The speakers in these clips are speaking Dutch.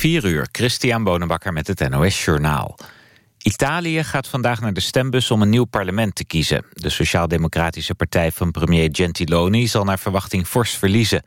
4 uur, Christian Bonenbakker met het NOS Journaal. Italië gaat vandaag naar de stembus om een nieuw parlement te kiezen. De Sociaal-Democratische Partij van premier Gentiloni zal naar verwachting fors verliezen.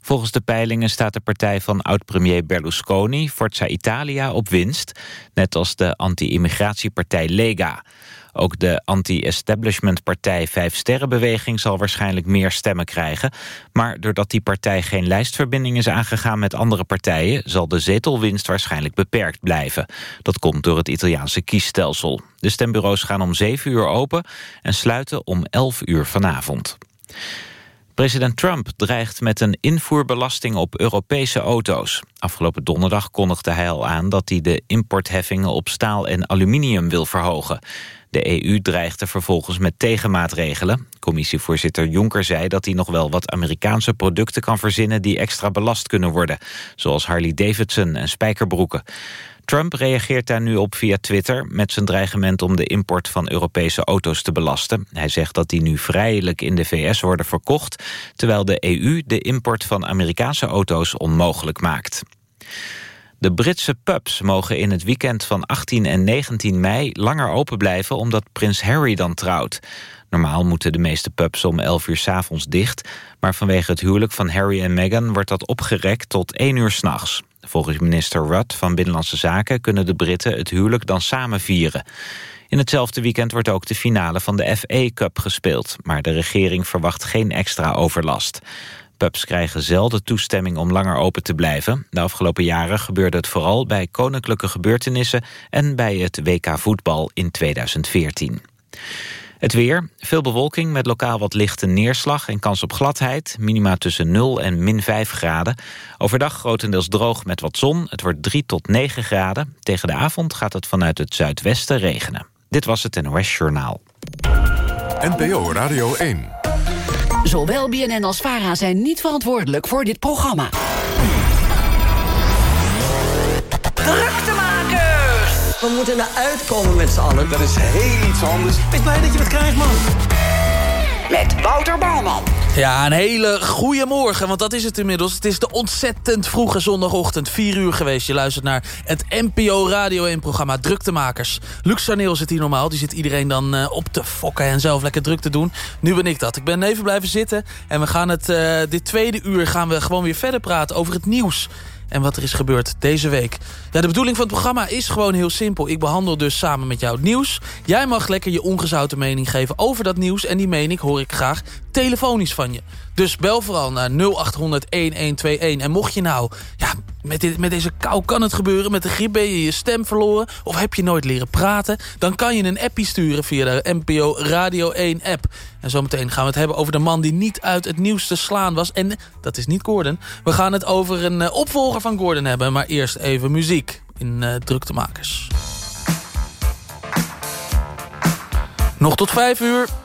Volgens de peilingen staat de partij van oud-premier Berlusconi, Forza Italia, op winst. Net als de anti-immigratiepartij Lega. Ook de anti-establishment partij Vijf Sterrenbeweging zal waarschijnlijk meer stemmen krijgen. Maar doordat die partij geen lijstverbinding is aangegaan met andere partijen... zal de zetelwinst waarschijnlijk beperkt blijven. Dat komt door het Italiaanse kiesstelsel. De stembureaus gaan om 7 uur open en sluiten om 11 uur vanavond. President Trump dreigt met een invoerbelasting op Europese auto's. Afgelopen donderdag kondigde hij al aan dat hij de importheffingen op staal en aluminium wil verhogen. De EU dreigde vervolgens met tegenmaatregelen. Commissievoorzitter Juncker zei dat hij nog wel wat Amerikaanse producten kan verzinnen die extra belast kunnen worden. Zoals Harley Davidson en spijkerbroeken. Trump reageert daar nu op via Twitter met zijn dreigement om de import van Europese auto's te belasten. Hij zegt dat die nu vrijelijk in de VS worden verkocht, terwijl de EU de import van Amerikaanse auto's onmogelijk maakt. De Britse pubs mogen in het weekend van 18 en 19 mei langer open blijven omdat prins Harry dan trouwt. Normaal moeten de meeste pubs om 11 uur s avonds dicht, maar vanwege het huwelijk van Harry en Meghan wordt dat opgerekt tot 1 uur s'nachts. Volgens minister Rudd van Binnenlandse Zaken kunnen de Britten het huwelijk dan samen vieren. In hetzelfde weekend wordt ook de finale van de FA Cup gespeeld, maar de regering verwacht geen extra overlast. Pubs krijgen zelden toestemming om langer open te blijven. De afgelopen jaren gebeurde het vooral bij koninklijke gebeurtenissen... en bij het WK voetbal in 2014. Het weer, veel bewolking met lokaal wat lichte neerslag en kans op gladheid. Minima tussen 0 en min 5 graden. Overdag grotendeels droog met wat zon. Het wordt 3 tot 9 graden. Tegen de avond gaat het vanuit het zuidwesten regenen. Dit was het NOS Journaal. NPO Radio 1. Zowel BNN als VARA zijn niet verantwoordelijk voor dit programma. We moeten eruit komen met z'n allen. Dat is heel iets anders. Wees blij dat je het krijgt, man. Met Wouter Bouwman. Ja, een hele goede morgen, want dat is het inmiddels. Het is de ontzettend vroege zondagochtend, 4 uur geweest. Je luistert naar het NPO Radio 1-programma Druktemakers. Lux Sarneel zit hier normaal, die zit iedereen dan uh, op te fokken... en zelf lekker druk te doen. Nu ben ik dat. Ik ben even blijven zitten en we gaan het, uh, dit tweede uur gaan we gewoon weer verder praten over het nieuws en wat er is gebeurd deze week. Ja, de bedoeling van het programma is gewoon heel simpel. Ik behandel dus samen met jou het nieuws. Jij mag lekker je ongezouten mening geven over dat nieuws... en die mening hoor ik graag telefonisch van je. Dus bel vooral naar 0800-1121. En mocht je nou... Ja, met, dit, met deze kou kan het gebeuren. Met de griep ben je je stem verloren. Of heb je nooit leren praten. Dan kan je een appie sturen via de NPO Radio 1 app. En zometeen gaan we het hebben over de man die niet uit het nieuws te slaan was. En dat is niet Gordon. We gaan het over een uh, opvolger van Gordon hebben. Maar eerst even muziek in uh, Druktemakers. Nog tot vijf uur.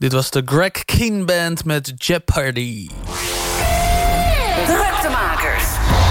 Dit was de Greg Keen Band met Jeopardy. Druktemakers.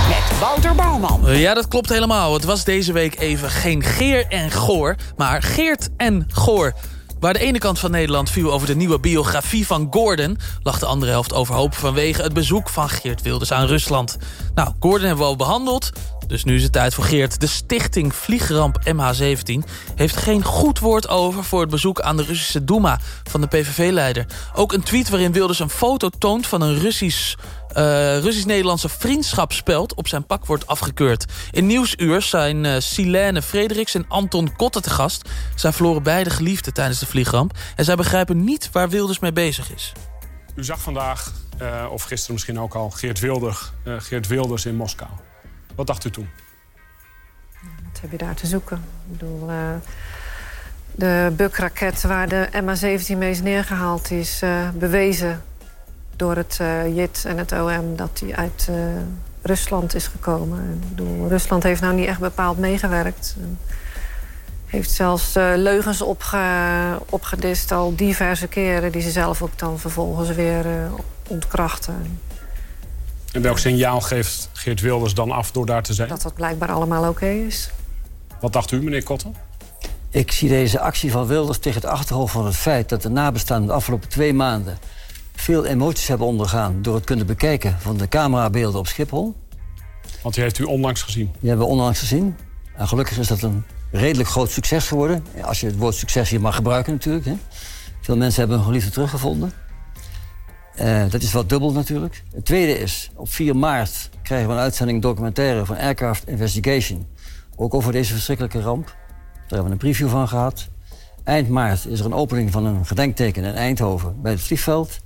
Met Wouter Bouwman. Ja, dat klopt helemaal. Het was deze week even geen Geer en Goor, maar Geert en Goor. Waar de ene kant van Nederland viel over de nieuwe biografie van Gordon... lag de andere helft overhoop vanwege het bezoek van Geert Wilders aan Rusland. Nou, Gordon hebben we al behandeld, dus nu is het tijd voor Geert. De stichting Vliegramp MH17 heeft geen goed woord over... voor het bezoek aan de Russische Duma van de PVV-leider. Ook een tweet waarin Wilders een foto toont van een Russisch... Uh, Russisch-Nederlandse vriendschapsspeld op zijn pak wordt afgekeurd. In Nieuwsuur zijn uh, Silene Frederiks en Anton Kotte te gast. Zij verloren beide geliefden tijdens de vliegramp. En zij begrijpen niet waar Wilders mee bezig is. U zag vandaag, uh, of gisteren misschien ook al, Geert, Geert Wilders in Moskou. Wat dacht u toen? Wat heb je daar te zoeken? Ik bedoel, de Buk-raket waar de MH17 mee is neergehaald... is bewezen door het uh, JIT en het OM dat die uit uh, Rusland is gekomen. Rusland heeft nou niet echt bepaald meegewerkt. Heeft zelfs uh, leugens opge opgedist al diverse keren... die ze zelf ook dan vervolgens weer ontkrachten. En welk signaal geeft Geert Wilders dan af door daar te zijn? Dat dat blijkbaar allemaal oké okay is. Wat dacht u, meneer Kotten? Ik zie deze actie van Wilders tegen het achterhoofd van het feit... dat de nabestaanden de afgelopen twee maanden veel emoties hebben ondergaan... door het kunnen bekijken van de camerabeelden op Schiphol. Want die heeft u onlangs gezien? Die hebben we onlangs gezien. En gelukkig is dat een redelijk groot succes geworden. Als je het woord succes hier mag gebruiken natuurlijk. Hè. Veel mensen hebben hun geliefde teruggevonden. Uh, dat is wat dubbel natuurlijk. Het tweede is, op 4 maart krijgen we een uitzending documentaire van Aircraft Investigation. Ook over deze verschrikkelijke ramp. Daar hebben we een preview van gehad. Eind maart is er een opening van een gedenkteken in Eindhoven bij het vliegveld.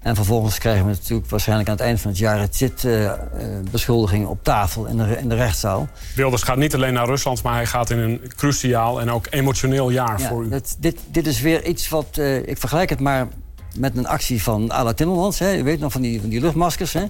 En vervolgens krijgen we natuurlijk waarschijnlijk aan het eind van het jaar... het zit-beschuldiging op tafel in de, in de rechtszaal. Wilders gaat niet alleen naar Rusland, maar hij gaat in een cruciaal... en ook emotioneel jaar voor u. Dit, dit is weer iets wat... Uh, ik vergelijk het maar met een actie van Ala Timmermans. Hè. Je weet nog van die, van die luchtmaskers. Hè.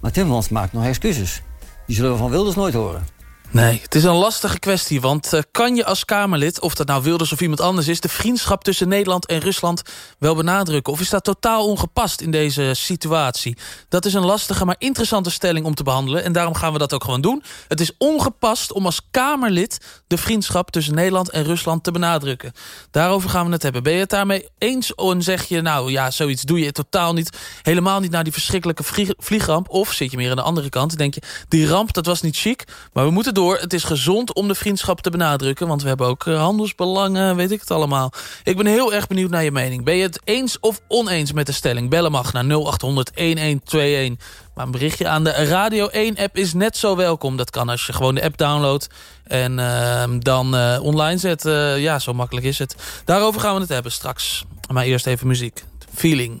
Maar Timmermans maakt nog excuses. Die zullen we van Wilders nooit horen. Nee, het is een lastige kwestie, want uh, kan je als Kamerlid... of dat nou Wilders of iemand anders is... de vriendschap tussen Nederland en Rusland wel benadrukken? Of is dat totaal ongepast in deze situatie? Dat is een lastige, maar interessante stelling om te behandelen... en daarom gaan we dat ook gewoon doen. Het is ongepast om als Kamerlid... de vriendschap tussen Nederland en Rusland te benadrukken. Daarover gaan we het hebben. Ben je het daarmee eens en zeg je... nou ja, zoiets doe je totaal niet... helemaal niet naar die verschrikkelijke vliegramp... of zit je meer aan de andere kant en denk je... die ramp, dat was niet chic, maar we moeten Het is gezond om de vriendschap te benadrukken. Want we hebben ook eh, handelsbelangen, weet ik het allemaal. Ik ben heel erg benieuwd naar je mening. Ben je het eens of oneens met de stelling? Bellen mag naar 0800-1121. Maar een berichtje aan de Radio 1-app is net zo welkom. Dat kan als je gewoon de app downloadt en uh, dan uh, online zet. Uh, ja, zo makkelijk is het. Daarover gaan we het hebben straks. Maar eerst even muziek. Feeling.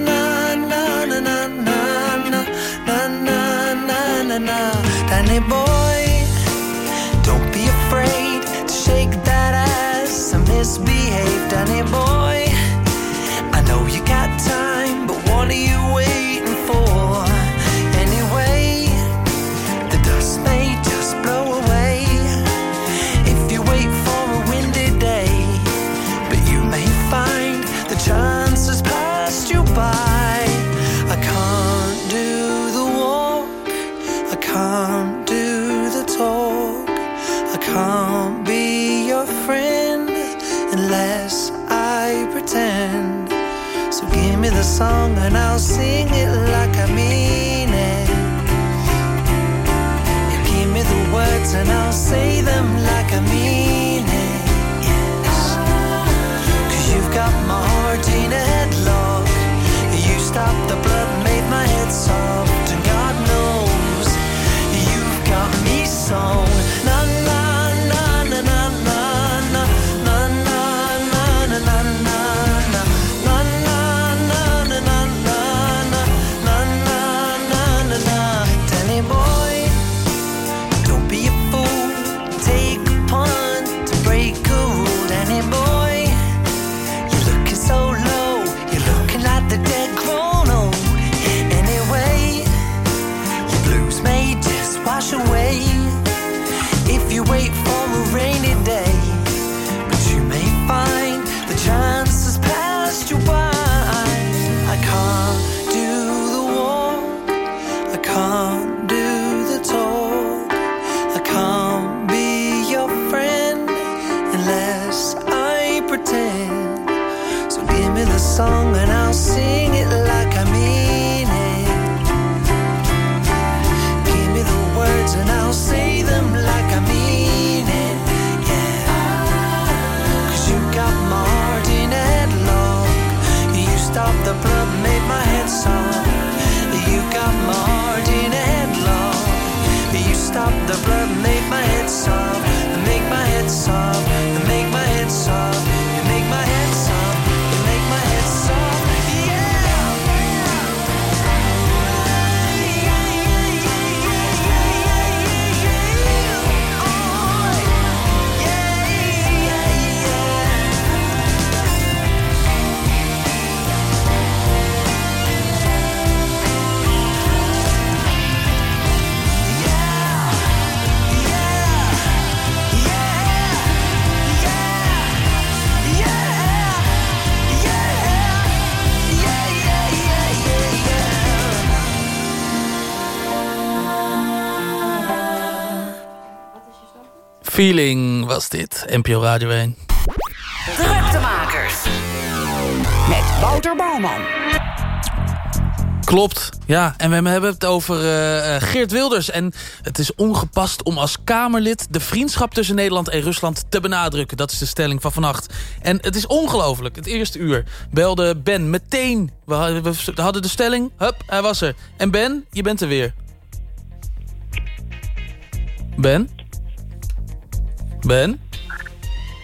Danny boy, don't be afraid to shake that ass. And misbehave, Danny boy. I know you got time, but what are you waiting Feeling was dit, NPO Radio 1. Druktemakers. Met Wouter Bouwman. Klopt, ja. En we hebben het over eh, eh, Geert Wilders. En het is ongepast om als Kamerlid... de vriendschap tussen Nederland en Rusland te benadrukken. Dat is de stelling van vannacht. En het is ongelooflijk. Het eerste uur belde Ben meteen. We hadden, we hadden de stelling. Hup, hij was er. En Ben, je bent er weer. Ben? Ben?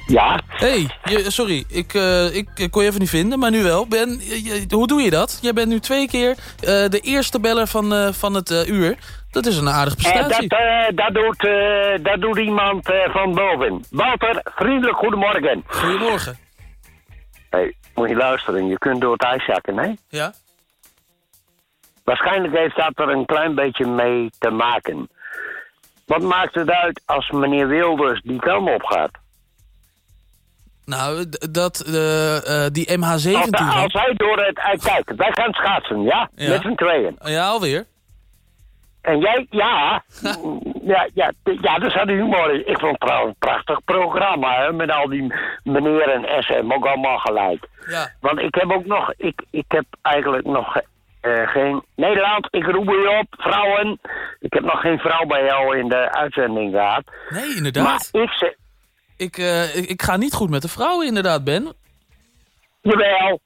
Ja. hey, je- sorry. Ik, eh, ik ik kon je even niet vinden, maar nu wel. Ben, je- hoe doe je dat? Jij bent nu twee keer eh, de eerste beller van, eh, van het uur. Dat is een aardige En prestatie. dat, dat, doet, dat doet iemand van boven. Walter, vriendelijk goedemorgen. Goedemorgen. Hey, moet je luisteren, je kunt door het ijs zakken, hè? Ja? Waarschijnlijk heeft dat er een klein beetje mee te maken. Wat maakt het uit als meneer Wilders die kant op gaat? Nou, dat, eh, die Als, MH17... als hij door het... eh, kijk, wij gaan schaatsen, ja? Ja. Met z'n tweeën. Ja, alweer. En jij, ja, ja, ja, ja, dat is de humor. Ik vond het trouwens een prachtig programma, hè, met al die meneer en SM, ook allemaal gelijk. Ja. Want ik heb ook nog, ik, ik heb eigenlijk nog eh, geen... Nederland, ik roep u op, vrouwen. Ik heb nog geen vrouw bij jou in de uitzending gehad. Nee, inderdaad. Maar ik zeg, Ik, eh, ik, ik ga niet goed met de vrouwen, inderdaad, Ben. jawel,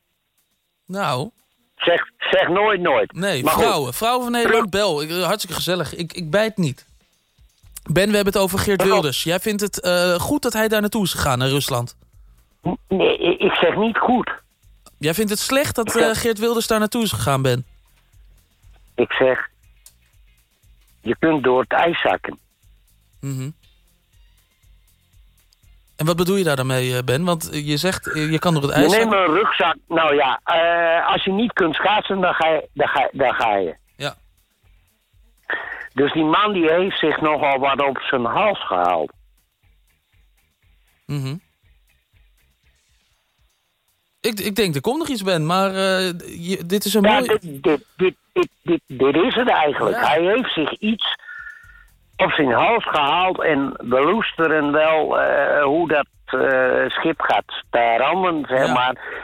Nou, zeg, zeg nooit nooit. nee, Maar goed. vrouwen. Vrouwen van Nederland, bel. Ik, eh, hartstikke gezellig. Ik, ik bijt niet. Ben, we hebben het over Geert Wilders. Jij vindt het goed dat hij daar naartoe is gegaan, naar Rusland? Nee, ik zeg niet goed. Jij vindt het slecht dat eh, Geert Wilders daar naartoe is gegaan, Ben? Ik zeg, je kunt door het ijs zakken. Mhm. En wat bedoel je daar dan mee, eh, Ben? Want eh, je zegt, je kan door het Je ijs... neemt een rugzak. Nou ja, als je niet kunt schaatsen, dan ga je. Dan ga, dan ga je. Ja. Dus die man die heeft zich nogal wat op zijn hals gehaald. Mhm. Ik, ik denk, er komt nog iets, Ben, maar eh, je- dit is een Ja, dit, dit, dit, dit, dit, dit is het eigenlijk. Ja. Hij heeft zich iets op zijn hals gehaald en we loesteren wel eh, hoe dat eh, schip gaat staranden, zeg Ja. maar.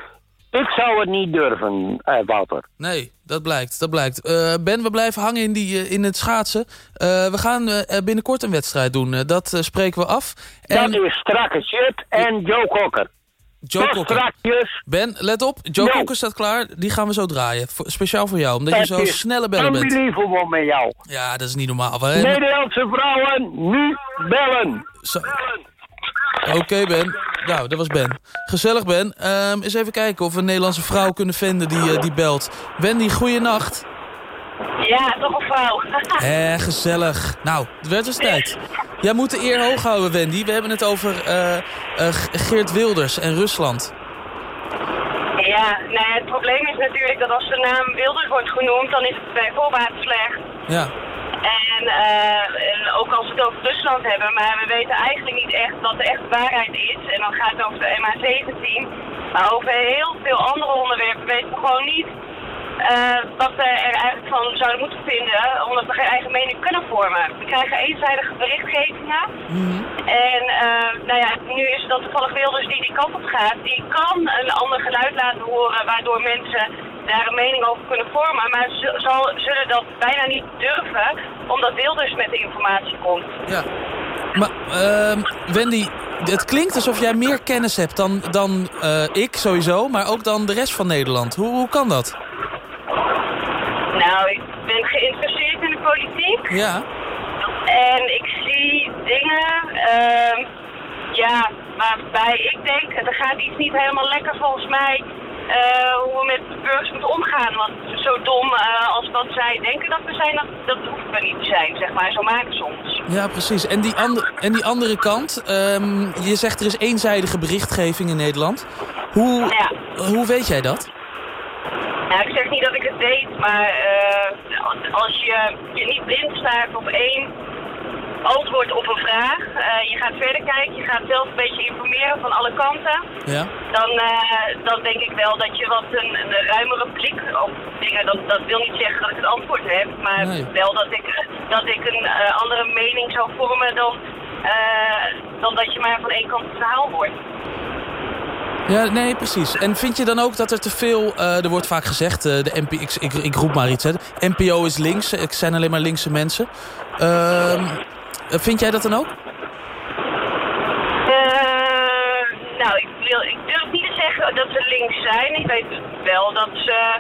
Ik zou het niet durven, eh Wouter. Nee, dat blijkt, dat blijkt. Ben, we blijven hangen in, die, in het schaatsen. We gaan binnenkort een wedstrijd doen. Dat spreken we af. En Dat is strakke shit en Joe Cocker. Joe. Ben, let op. Joe staat klaar. Die gaan we zo draaien. Speciaal voor jou, omdat je zo snelle beller bent. Unbelievable met jou. Ja, dat is niet normaal. hè? Nederlandse vrouwen, nu bellen. Zo- Oké, Ben. Nou, dat was Ben. Gezellig, Ben. Ehm eens even kijken of we een Nederlandse vrouw kunnen vinden die, eh, die belt. Wendy, goeienacht. Ja, toch een vrouw. Eh, gezellig. Nou, het werd dus tijd. Jij moet de eer hoog houden, Wendy. We hebben het over eh, eh, Geert Wilders en Rusland. Ja, nou ja, het probleem is natuurlijk dat als de naam Wilders wordt genoemd, dan is het bij voorbaat slecht. Ja. En, eh, en ook als we het over Rusland hebben, maar we weten eigenlijk niet echt wat de echte waarheid is. En dan gaat het over de MH17. Maar over heel veel andere onderwerpen weten we gewoon niet eh, wat we er eigenlijk van zouden moeten vinden, omdat we geen eigen mening kunnen vormen. We krijgen eenzijdige berichtgevingen. En eh, nou ja, nu is het dan toevallig Wilders die die kant op gaat. Die kan een ander geluid laten horen, waardoor mensen daar een mening over kunnen vormen. Maar ze zullen dat bijna niet durven, omdat Wilders met de informatie komt. Ja. Maar ehm, Wendy, het klinkt alsof jij meer kennis hebt dan, dan eh, ik sowieso, maar ook dan de rest van Nederland. Hoe, hoe kan dat? Nou, ik ben geïnteresseerd in de politiek. Ja. En ik zie dingen, ehm, ja, waarbij ik denk, er gaat iets niet helemaal lekker volgens mij. eh, hoe we met de burgers moeten omgaan. Want zo dom eh, als wat zij denken dat we zijn, dat, dat hoeven we niet te zijn, zeg maar. Zo maken ze ons. Ja, precies. En die, ander, en die andere kant, ehm, je zegt er is eenzijdige berichtgeving in Nederland. Hoe, hoe weet jij dat? Nou, ik zeg niet dat ik het weet, maar eh, als je je niet blind staat op één antwoord op een vraag, eh, je gaat verder kijken, je gaat zelf een beetje informeren van alle kanten, Ja. dan, eh, dan denk ik wel dat je wat een, een ruimere blik op dingen, dat, dat wil niet zeggen dat ik het antwoord heb, maar Nee. wel dat ik, dat ik een andere mening zou vormen dan, dan dat je maar van één kant het verhaal hoort. Ja, nee, precies. En vind je dan ook dat er te veel, eh, er wordt vaak gezegd, eh, de NP, ik, ik, roep maar iets, hè, NPO is links, ik zijn alleen maar linkse mensen. Eh, vind jij dat dan ook? Eh, nou, ik, wil, ik durf niet te zeggen dat ze links zijn. Ik weet wel dat ze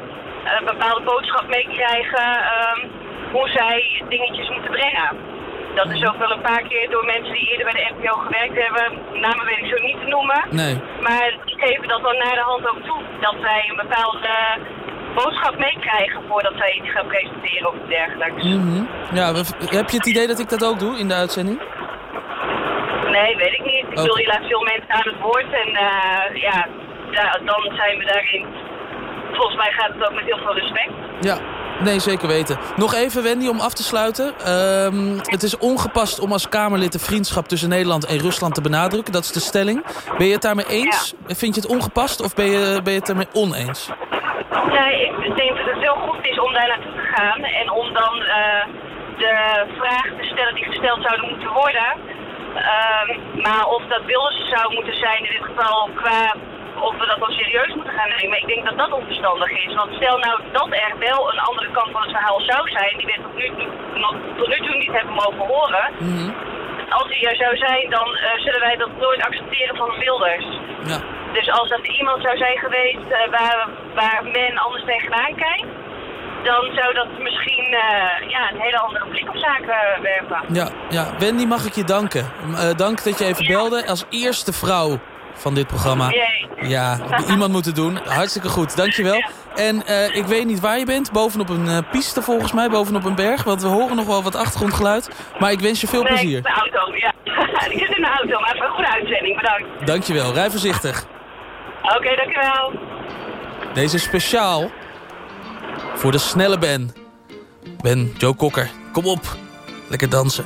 een bepaalde boodschap meekrijgen ehm, hoe zij dingetjes moeten brengen. Dat is ook wel een paar keer door mensen die eerder bij de NPO gewerkt hebben, namen weet ik zo niet te noemen. Nee. Maar die geven dat dan naar de hand ook toe. Dat zij een bepaalde boodschap meekrijgen voordat zij iets gaan presenteren of dergelijks. Mhm. Ja, we- heb je het idee dat ik dat ook doe in de uitzending? Nee, weet ik niet. Ik bedoel, je laat veel mensen aan het woord en eh, ja, da- dan zijn we daarin. Volgens mij gaat het ook met heel veel respect. Ja, nee, zeker weten. Nog even, Wendy, om af te sluiten. Ehm, het is ongepast om als Kamerlid de vriendschap tussen Nederland en Rusland te benadrukken. Dat is de stelling. Ben je het daarmee eens? Vind je het ongepast of ben je, ben je het ermee oneens? Nee, ik denk dat het heel goed is om daar naartoe te gaan en om dan eh, de vragen te stellen die gesteld zouden moeten worden. Ehm, maar of dat Wilders zou moeten zijn in dit geval qua of we dat dan serieus moeten gaan nemen, ik denk dat dat onverstandig is. Want stel nou dat er wel een andere kant van het verhaal zou zijn, die we tot nu, toe- nog tot nu toe niet hebben mogen horen. Als die er zou zijn, dan eh, zullen wij dat nooit accepteren van Wilders. Ja. Dus als dat iemand zou zijn geweest eh, waar, waar men anders tegenaan kijkt, dan zou dat misschien eh, ja, een hele andere blik op zaken werpen. Ja, ja. Wendy, mag ik je danken. Dank dat je even belde. Als eerste vrouw van dit programma. Jee. Ja, iemand moet het doen. Hartstikke goed, dankjewel. En eh, ik weet niet waar je bent. Bovenop een eh, piste volgens mij, bovenop een berg. Want we horen nog wel wat achtergrondgeluid. Maar ik wens je veel Nee, plezier. de auto, ja. ik zit in de auto, maar een goede uitzending, bedankt. Dankjewel, rij voorzichtig. Oké, dankjewel. Deze is speciaal voor de snelle Ben. Ben, Joe Kokker, kom op. Lekker dansen.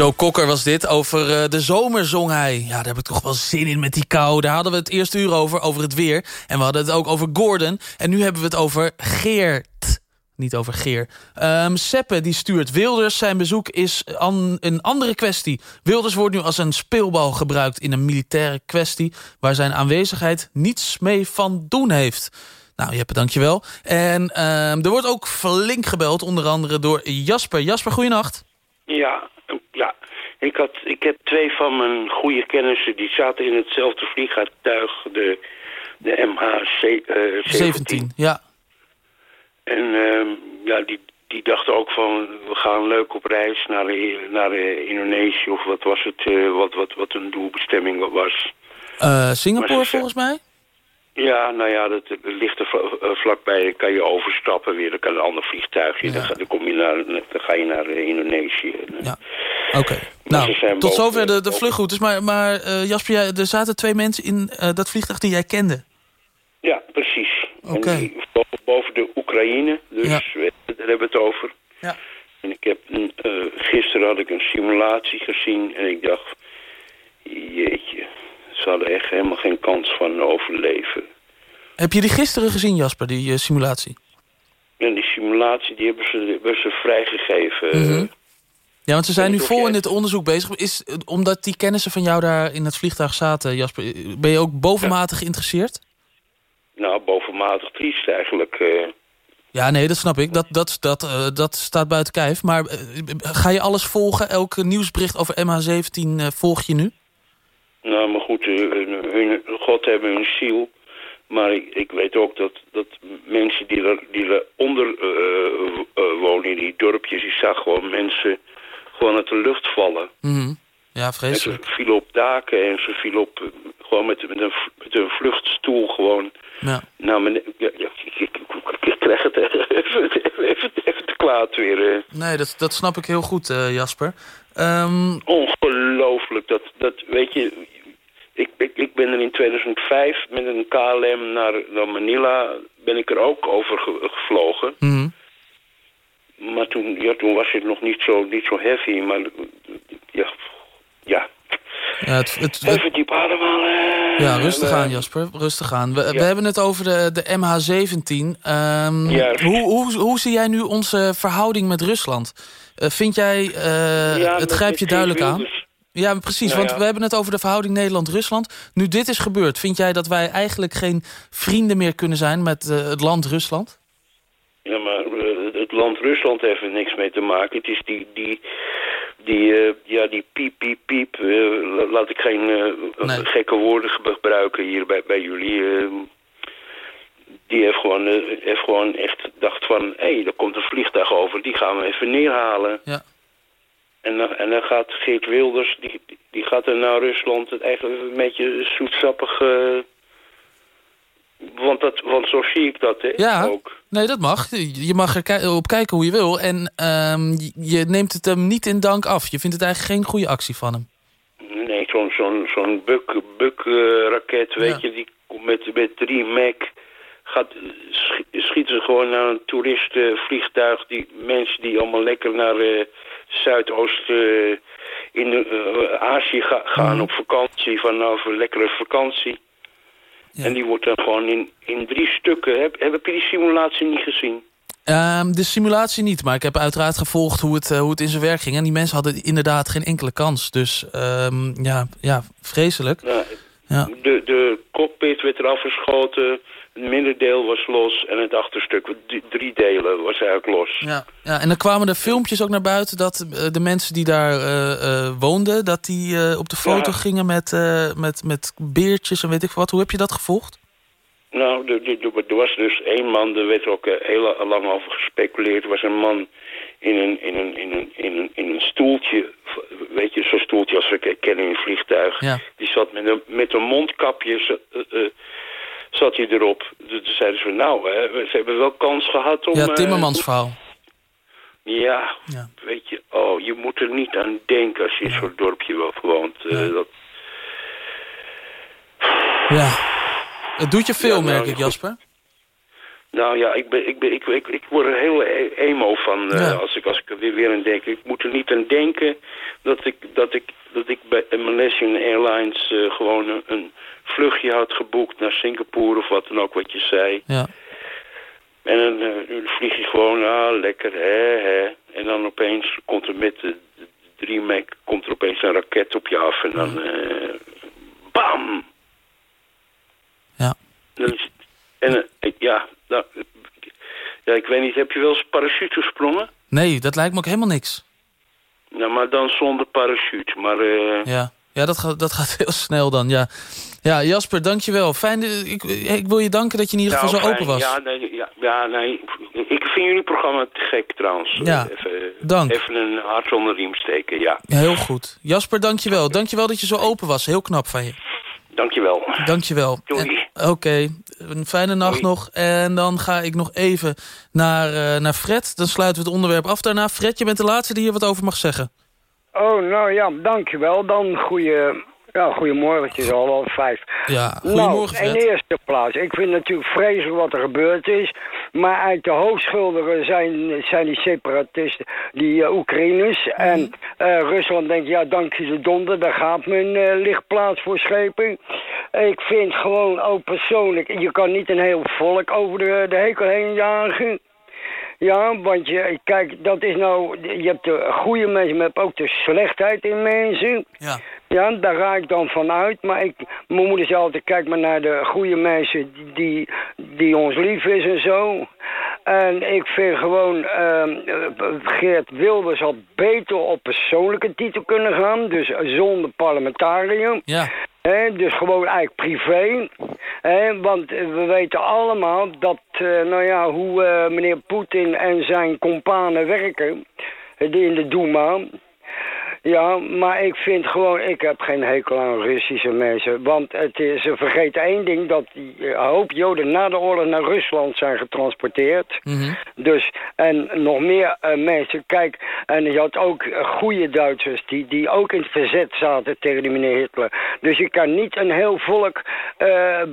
Joe Cocker was dit. Over eh, de zomer zong hij. Ja, daar heb ik toch wel zin in met die kou. Daar hadden we het eerste uur over, over het weer. En we hadden het ook over Gordon. En nu hebben we het over Geert. Niet over Geer. Ehm, Seppe die stuurt Wilders. Zijn bezoek is an- een andere kwestie. Wilders wordt nu als een speelbal gebruikt in een militaire kwestie... waar zijn aanwezigheid niets mee van doen heeft. Nou, Jeppe, dankjewel. En ehm, er wordt ook flink gebeld, onder andere door Jasper. Jasper, goeienacht. Ja, ja. Ik, had, ik heb twee van mijn goede kennissen... die zaten in hetzelfde vliegtuig, de, de MH17. 17, ja. En ehm, ja, die, die dachten ook van... we gaan leuk op reis naar, naar eh, Indonesië... of wat was het, eh, wat, wat, wat een doelbestemming was. Eh, Singapore volgens mij? Ja, nou ja, dat, ligt er eh, vlakbij. Dan kan je overstappen weer. Dan kan een ander vliegtuigje. Dan, ga, dan, kom je naar, dan ga je naar eh, Indonesië. Ja. Oké. Nou, tot boven- zover de, de vluchtroutes. Maar, maar eh, Jasper, jij, er zaten twee mensen in dat vliegtuig die jij kende. Ja, precies. Oké. Boven, de Oekraïne, dus Ja. we- daar hebben we het over. Ja. En ik heb, eh, gisteren had ik een simulatie gezien en ik dacht, jeetje, ze hadden echt helemaal geen kans van overleven. Heb je die gisteren gezien, Jasper, die eh, simulatie? En die simulatie, die hebben ze, hebben ze vrijgegeven. Mhm. Ja, want ze zijn nu vol in dit onderzoek bezig. Is, omdat die kennissen van jou daar in het vliegtuig zaten, Jasper... eh, ben je ook bovenmatig geïnteresseerd? Nou, bovenmatig triest eigenlijk. eh. Ja, nee, dat snap ik. Dat, dat, dat, dat staat buiten kijf. Maar ga je alles volgen? Elke nieuwsbericht over MH17 eh, volg je nu? Nou, maar goed, eh, hun, hun- God hebben hun ziel. Maar ik, ik weet ook dat, dat mensen die er, die eronder eh, eh, wonen, in die dorpjes, die zag gewoon mensen gewoon uit de lucht vallen. Mhm. Ja, En vreselijk. ze vielen op daken en ze vielen op, gewoon met, met, een, met een vluchtstoel gewoon. Ja. Nou, men, ja, ja, ik, ik, ik, ik krijg het even, even, te kwaad weer. Nee, dat, dat snap ik heel goed, eh, Jasper. Ehm, Ongelooflijk. Dat, dat, weet je, ik, ik, ik ben er in 2005 met een KLM naar, naar Manila, ben ik er ook over ge- gevlogen. mhm. Maar toen, ja, toen was het nog niet zo, niet zo heavy, maar ja, ja. Ja, het, het, Even diep ademhalen. ja rustig Eh, aan Jasper, rustig aan. We, we hebben het over de, de MH17. Ehm, hoe, hoe, hoe zie jij nu onze verhouding met Rusland? Eh, vind jij, eh, Ja, het grijpt je duidelijk aan? Wilders. Ja, precies, Nou want ja. we hebben het over de verhouding Nederland-Rusland. Nu dit is gebeurd, vind jij dat wij eigenlijk geen vrienden meer kunnen zijn met eh, het land Rusland? Ja, maar het land Rusland heeft er niks mee te maken. Het is die, die, die, ja, die piep, piep, piep. la- laat ik geen gekke woorden ge- gebruiken hier bij, bij jullie. Die heeft gewoon, eh, heeft gewoon echt gedacht van... hé, hey, er komt een vliegtuig over, die gaan we even neerhalen. Ja. En dan, en dan gaat Geert Wilders, die, die gaat er naar Rusland... het eigenlijk een beetje zoetsappig... eh, want, dat, want zo zie ik dat, hè? Ja, Ook. nee, dat mag. Je mag er ki- op kijken hoe je wil. En ehm, je, neemt het hem niet in dank af. Je vindt het eigenlijk geen goede actie van hem. Nee, zo'n zo'n zo'n buk, buk eh, raket, weet Ja. je, die komt met, met drie Mac. Gaat, sch- schieten ze gewoon naar een toeristenvliegtuig. Die mensen die allemaal lekker naar eh, Zuidoost eh, in eh, Azië ga- gaan Mhm. op vakantie. Van nou, voor een lekkere vakantie. En die wordt dan gewoon in, in drie stukken. Heb, heb je die simulatie niet gezien? Ehm, de simulatie niet, maar ik heb uiteraard gevolgd hoe het, hoe het in zijn werk ging. En die mensen hadden inderdaad geen enkele kans. Dus ehm, ja, ja, vreselijk. Ja. de, de cockpit werd eraf geschoten. Het middendeel was los. En het achterstuk, drie delen, was eigenlijk los. Ja, ja, en dan kwamen er filmpjes ook naar buiten dat eh, de mensen die daar eh, eh, woonden... dat die op de foto Ja. gingen met, eh, met, met beertjes en weet ik wat. Hoe heb je dat gevolgd? Nou, er, was dus één man, er werd ook heel lang over gespeculeerd. Er was een man in een, in een, in een, in een, in een stoeltje, weet je, zo'n stoeltje als we ke- kennen in een vliegtuig. Ja. Die zat met een, met een mondkapje, zat hij erop. Toen zeiden ze, nou, hè, ze hebben wel kans gehad om... ja, eh, Timmermans verhaal. ja, weet je, oh, je moet er niet aan denken als je in zo'n dorpje wel woont. eh, dat, Ja. Het doet je veel, Ja, nou, merk ik. Jasper. Nou ja, ik, ben, ik, ben, ik, ik, ik word er heel e- emo van eh, als, ik, als ik er weer, weer aan denk. Ik moet er niet aan denken dat ik, dat ik, dat ik bij Malaysian Airlines eh, gewoon een, een vluchtje had geboekt naar Singapore of wat dan ook wat je zei. Ja. En dan eh, vlieg je gewoon, ah lekker, hè, hè. En dan opeens komt er met de, de, de 3 Mac, komt er opeens een raket op je af en dan, bam! Ja. Dan is het- en eh, ja, nou, ja, ik weet niet, heb je wel eens parachute gesprongen? Nee, dat lijkt me ook helemaal niks. Nou, maar dan zonder parachute. Maar eh, Ja, ja dat, gaat, dat gaat heel snel dan, ja. Ja, Jasper, dankjewel. Fijn, eh, ik, ik wil je danken dat je in ieder geval nou, zo open was. Ja, nee, ja, ja, nee, ik vind jullie programma te gek trouwens. Ja, even, dank. Even een hart onder de riem steken, ja. Ja, heel goed. Jasper, dankjewel. Dankjewel dat je zo open was. Heel knap van je. Dankjewel. Dankjewel. Doei. Oké, een fijne nacht nog. En dan ga ik nog even naar, eh, naar Fred. Dan sluiten we het onderwerp af daarna. Fred, je bent de laatste die hier wat over mag zeggen. Oh, nou ja, dankjewel. Dan goeie, ja, goedemorgen, het is al vijf. Ja, goedemorgen, nou, in eerste plaats, ik vind natuurlijk vreselijk wat er gebeurd is. Maar uit de hoofdschuldigen zijn, zijn die separatisten, die eh, Oekraïners. En eh, Rusland denkt, ja, dank je de donder, daar gaat mijn eh, lichtplaats voor schepen. Ik vind gewoon ook persoonlijk, je kan niet een heel volk over de, de hekel heen jagen. Ja, want je, kijk, dat is nou, je hebt de goede mensen, maar je hebt ook de slechtheid in mensen. Ja. Ja, daar ga ik dan vanuit. Maar ik, mijn moeder zei altijd, kijk maar naar de goede mensen die, die, ons lief is en zo. En ik vind gewoon, ehm, eh, Geert Wilders had beter op persoonlijke titel kunnen gaan. Dus zonder parlementarium. Ja. Hè, dus gewoon eigenlijk privé. Hè, want we weten allemaal dat, eh, nou ja, hoe eh, meneer Poetin en zijn companen werken. die in de Duma. Ja, maar ik vind gewoon, ik heb geen hekel aan Russische mensen. Want het is, ze vergeten één ding, dat die, eh, een hoop Joden na de oorlog naar Rusland zijn getransporteerd. Dus, en nog meer eh, mensen, kijk, en je had ook eh, goede Duitsers die, die ook in het verzet zaten tegen die meneer Hitler. Dus je kan niet een heel volk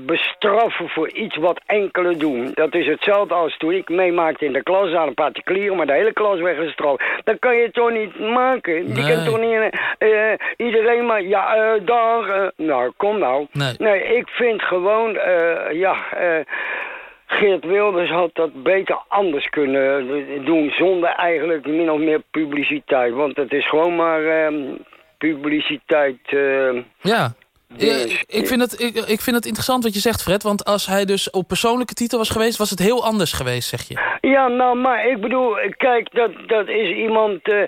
bestraffen voor iets wat enkele doen. Dat is hetzelfde als toen ik meemaakte in de klas aan een particulier, maar de hele klas weggestraft. Dat kan je toch niet maken? Je Nee. kan toch eh, iedereen maar, ja, eh dag. eh, nou, kom nou. Nee. ik vind gewoon, ja... Geert Wilders had dat beter anders kunnen doen... zonder eigenlijk min of meer publiciteit. Want het is gewoon maar ehm, publiciteit... Ja. Dus, ik, ik, vind het, ik, ik vind het interessant wat je zegt, Fred. Want als hij dus op persoonlijke titel was geweest... was het heel anders geweest, zeg je. Ja, nou, maar ik bedoel, kijk, dat, dat is iemand, eh,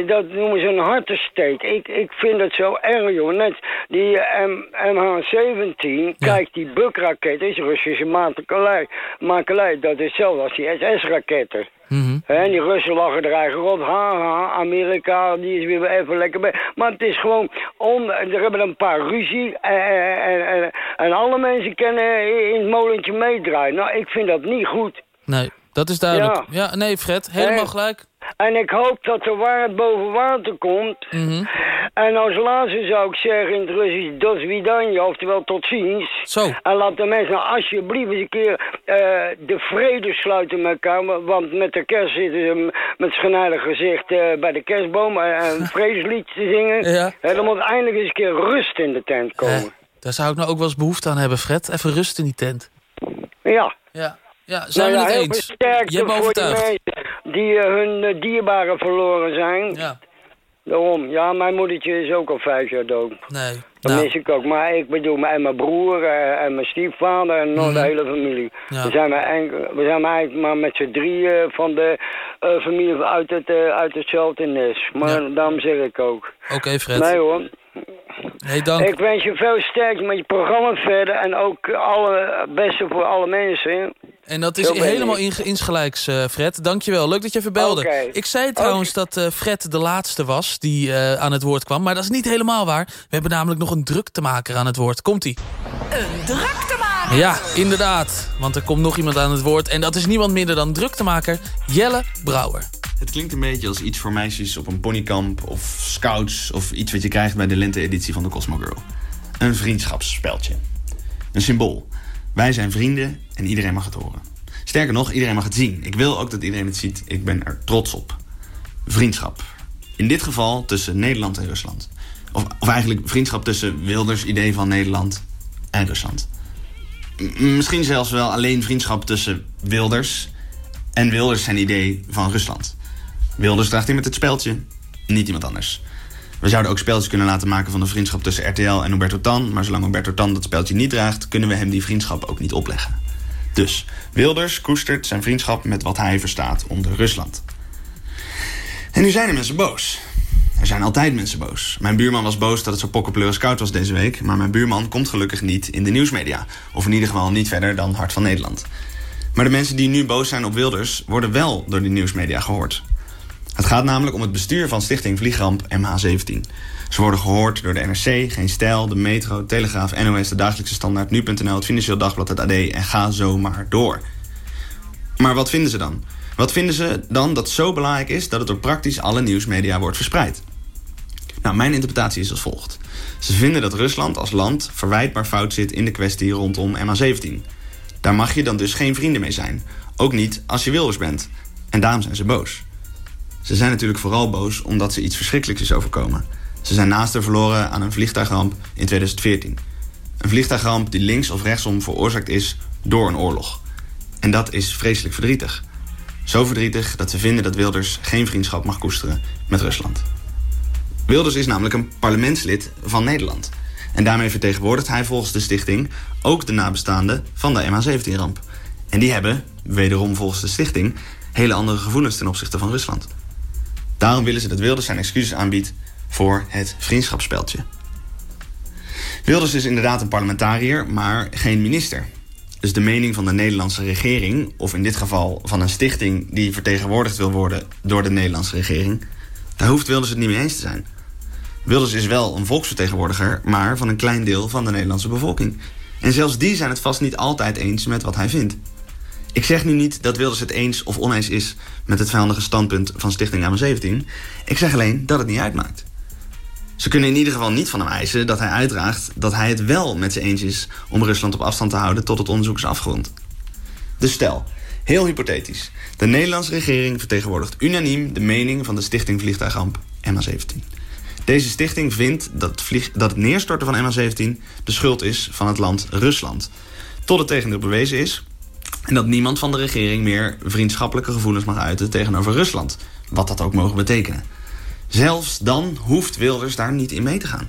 eh, dat noemen ze een hartensteek. Ik, ik vind het zo erg, joh. Net die eh, M- MH17, kijk, die bukraket is Russische makelij. makelij. Dat is hetzelfde als die SS-raketten. En die Russen lachen er eigenlijk op. Ha, ha, Amerika, die is weer even lekker bij. Maar het is gewoon, on, er hebben een paar ruzie. En, en, en, en alle mensen kunnen in het molentje meedraaien. Nou, ik vind dat niet goed. Nee, dat is duidelijk. Ja. Ja, nee, Fred, helemaal gelijk. En ik hoop dat de waarheid boven water komt. Mhm. En als laatste zou ik zeggen in het Russisch, dos vidanya, oftewel tot ziens. Zo. En laat de mensen nou alsjeblieft eens een keer eh, de vrede sluiten met elkaar. Want met de kerst zitten ze met schenijdig gezicht eh, bij de kerstboom eh, een vredeslied te zingen. Ja. En er moet eindelijk eens een keer rust in de tent komen. Daar zou ik nou ook wel eens behoefte aan hebben, Fred. Even rust in die tent. Ja. Ja, ja zijn Nou we ja, het eens? Je hebt me overtuigd. Die eh, hun eh, dierbaren verloren zijn. Ja. Daarom. Ja, mijn moedertje is ook al vijf jaar dood. Nee. Dat Nou. mis ik ook. Maar ik bedoel, en mijn broer eh, en mijn stiefvader en nog de hele familie. Ja. We zijn maar, we zijn maar eigenlijk maar met z'n drieën van de familie uit, het, eh, uit hetzelfde nest. Maar daarom zeg ik ook. Oké, Fred. Nee hoor. Hey, dank. Ik wens je veel sterkte met je programma verder. En ook alle beste voor alle mensen. En dat is helemaal in, insgelijks, eh, Fred. Dankjewel. Leuk dat je even belde. Ik zei trouwens dat eh, Fred de laatste was die eh, aan het woord kwam. Maar dat is niet helemaal waar. We hebben namelijk nog een druktemaker aan het woord. Komt-ie. Een druktemaker. Ja, inderdaad. Want er komt nog iemand aan het woord. En dat is niemand minder dan druktemaker Jelle Brouwer. Het klinkt een beetje als iets voor meisjes op een ponykamp of scouts... of iets wat je krijgt bij de lente-editie van de Cosmo Girl. Een vriendschapsspeltje. Een symbool. Wij zijn vrienden en iedereen mag het horen. Sterker nog, iedereen mag het zien. Ik wil ook dat iedereen het ziet. Ik ben er trots op. Vriendschap. In dit geval tussen Nederland en Rusland. Of, eigenlijk vriendschap tussen Wilders idee van Nederland en Rusland. Misschien zelfs wel alleen vriendschap tussen Wilders en Wilders zijn idee van Rusland. Wilders draagt in met het speltje, niet iemand anders. We zouden ook speltjes kunnen laten maken van de vriendschap tussen RTL en Huberto Tan... maar zolang Huberto Tan dat speltje niet draagt... kunnen we hem die vriendschap ook niet opleggen. Dus Wilders koestert zijn vriendschap met wat hij verstaat onder Rusland. En nu zijn er mensen boos. Er zijn altijd mensen boos. Mijn buurman was boos dat het zo pokkenpleuris koud was deze week... maar mijn buurman komt gelukkig niet in de nieuwsmedia. Of in ieder geval niet verder dan Hart van Nederland. Maar de mensen die nu boos zijn op Wilders... worden wel door de nieuwsmedia gehoord. Het gaat namelijk om het bestuur van Stichting Vliegramp MH17. Ze worden gehoord door de NRC, Geen Stijl, de Metro, Telegraaf, NOS, de Dagelijkse Standaard, Nu.nl, het Financieel Dagblad, het AD en ga zo maar door. Maar wat vinden ze dan? Wat vinden ze dan dat zo belangrijk is dat het door praktisch alle nieuwsmedia wordt verspreid? Nou, mijn interpretatie is als volgt. Ze vinden dat Rusland als land verwijtbaar fout zit in de kwestie rondom MH17. Daar mag je dan dus geen vrienden mee zijn. Ook niet als je Wilders bent. En daarom zijn ze boos. Ze zijn natuurlijk vooral boos omdat ze iets verschrikkelijks is overkomen. Ze zijn naasten verloren aan een vliegtuigramp in 2014. Een vliegtuigramp die links of rechtsom veroorzaakt is door een oorlog. En dat is vreselijk verdrietig. Zo verdrietig dat ze vinden dat Wilders geen vriendschap mag koesteren met Rusland. Wilders is namelijk een parlementslid van Nederland. En daarmee vertegenwoordigt hij volgens de stichting ook de nabestaanden van de MH17-ramp. En die hebben, wederom volgens de stichting, hele andere gevoelens ten opzichte van Rusland. Daarom willen ze dat Wilders zijn excuses aanbiedt voor het vriendschapsspeltje. Wilders is inderdaad een parlementariër, maar geen minister. Dus de mening van de Nederlandse regering, of in dit geval van een stichting die vertegenwoordigd wil worden door de Nederlandse regering, daar hoeft Wilders het niet mee eens te zijn. Wilders is wel een volksvertegenwoordiger, maar van een klein deel van de Nederlandse bevolking. En zelfs die zijn het vast niet altijd eens met wat hij vindt. Ik zeg nu niet dat Wilders het eens of oneens is met het vijandige standpunt van Stichting AM17. Ik zeg alleen dat het niet uitmaakt. Ze kunnen in ieder geval niet van hem eisen dat hij uitdraagt dat hij het wel met ze eens is om Rusland op afstand te houden tot het onderzoek is afgerond. Dus stel, heel hypothetisch, de Nederlandse regering vertegenwoordigt unaniem de mening van de Stichting Vliegtuigramp MH17. Deze stichting vindt dat het, dat het neerstorten van MH17 de schuld is van het land Rusland. Tot het tegendeel bewezen is. En dat niemand van de regering meer vriendschappelijke gevoelens mag uiten tegenover Rusland. Wat dat ook mogen betekenen. Zelfs dan hoeft Wilders daar niet in mee te gaan.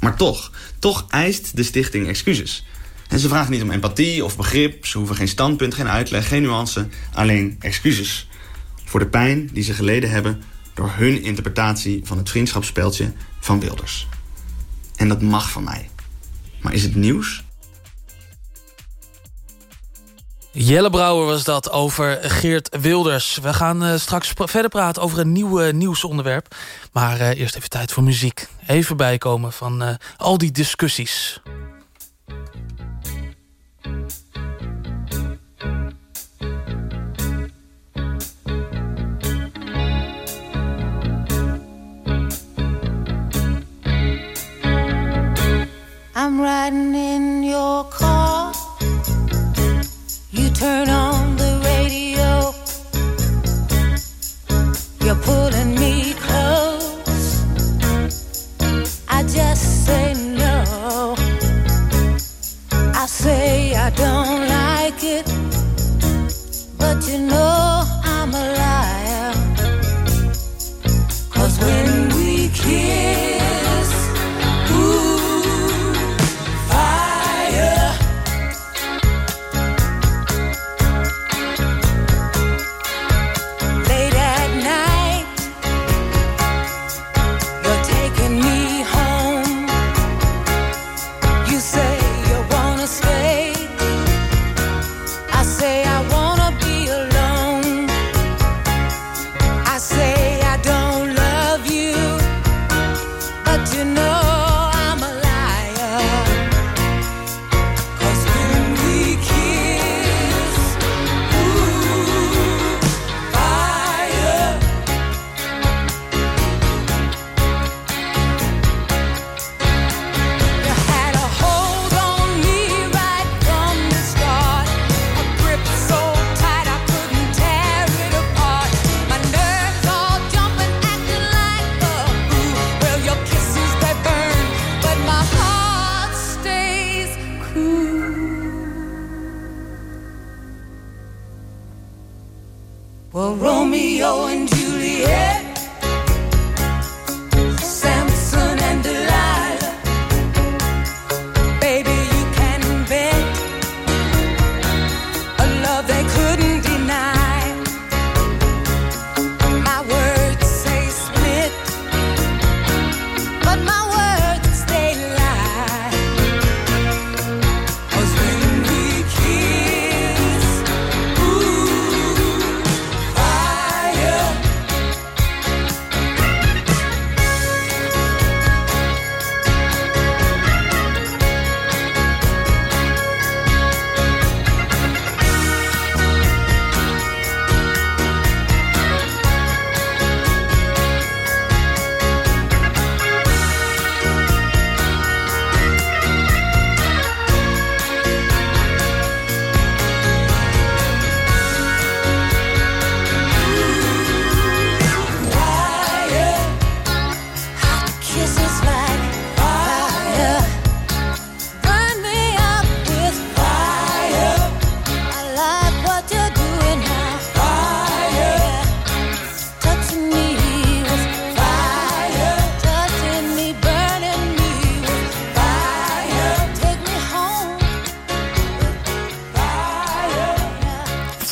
Maar toch, toch eist de stichting excuses. En ze vragen niet om empathie of begrip. Ze hoeven geen standpunt, geen uitleg, geen nuance. Alleen excuses. Voor de pijn die ze geleden hebben door hun interpretatie van het vriendschapsspeltje van Wilders. En dat mag van mij. Maar is het nieuws? Jelle Brouwer was dat over Geert Wilders. We gaan uh, straks verder praten over een nieuw uh, nieuwsonderwerp. Maar uh, eerst even tijd voor muziek. Even bijkomen van al die discussies. I'm riding in your car. Turn on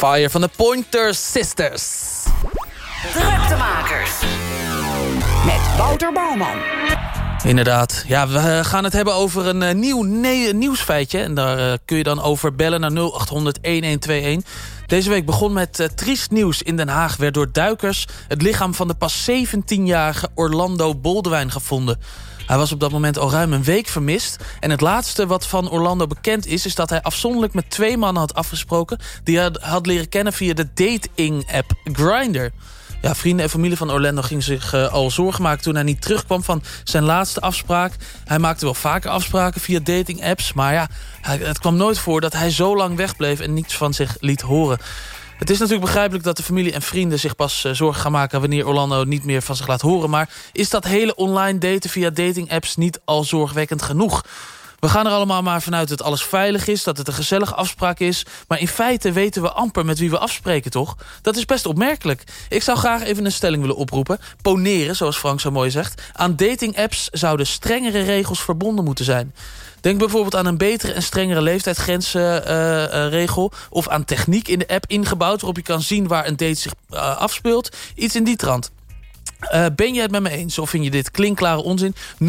Fire van de Pointer Sisters. Druktemakers. Met Wouter Bouwman. Inderdaad. Ja, we eh, gaan het hebben over een eh, nieuw nieuwsfeitje. En daar eh, kun je dan over bellen naar 0800-1121. Deze week begon met triest nieuws. In Den Haag werd door duikers het lichaam van de pas 17-jarige Orlando Boldewijn gevonden. Hij was op dat moment al ruim een week vermist. En het laatste wat van Orlando bekend is... is dat hij afzonderlijk met twee mannen had afgesproken... die hij had, leren kennen via de dating-app Grindr. Ja, vrienden en familie van Orlando gingen zich eh, al zorgen maken... toen hij niet terugkwam van zijn laatste afspraak. Hij maakte wel vaker afspraken via dating-apps... maar ja, het kwam nooit voor dat hij zo lang wegbleef... en niets van zich liet horen. Het is natuurlijk begrijpelijk dat de familie en vrienden zich pas eh, zorgen gaan maken... wanneer Orlando niet meer van zich laat horen. Maar is dat hele online daten via datingapps niet al zorgwekkend genoeg? We gaan er allemaal maar vanuit dat alles veilig is... dat het een gezellige afspraak is. Maar in feite weten we amper met wie we afspreken, toch? Dat is best opmerkelijk. Ik zou graag even een stelling willen oproepen. Poneren, zoals Frank zo mooi zegt. Aan datingapps zouden strengere regels verbonden moeten zijn. Denk bijvoorbeeld aan een betere en strengere leeftijdsgrensregel... of aan techniek in de app ingebouwd... waarop je kan zien waar een date zich eh, afspeelt. Iets in die trant. Eh, ben je het met me eens of vind je dit klinkklare onzin? 0800-1121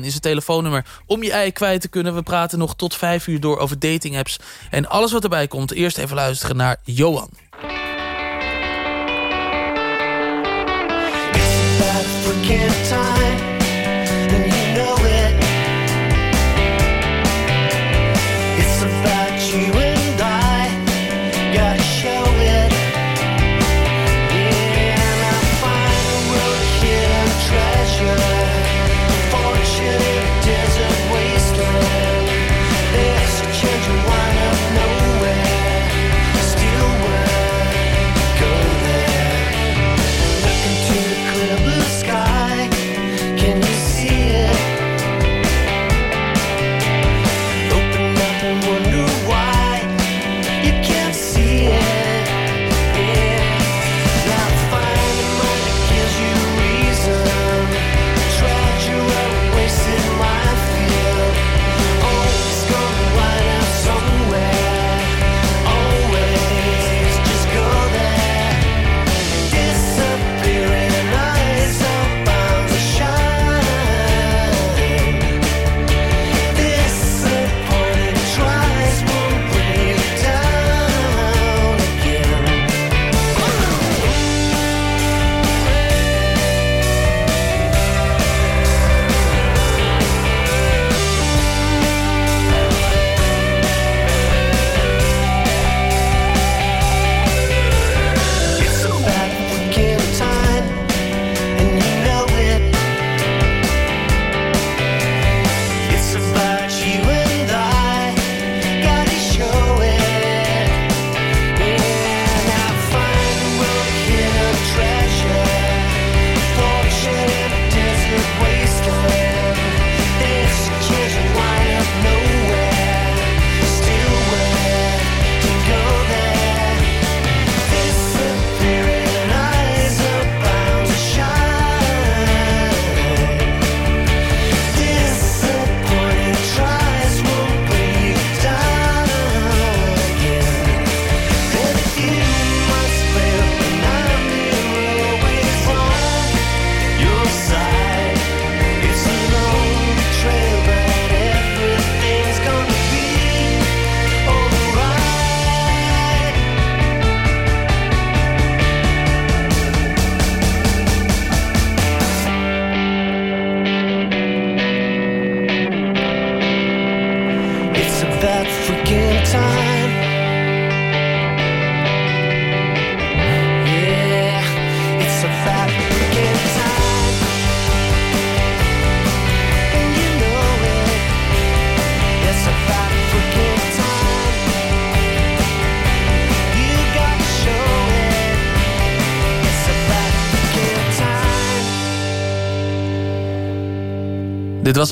is het telefoonnummer om je ei kwijt te kunnen. We praten nog tot vijf uur door over datingapps en alles wat erbij komt. Eerst even luisteren naar Johan.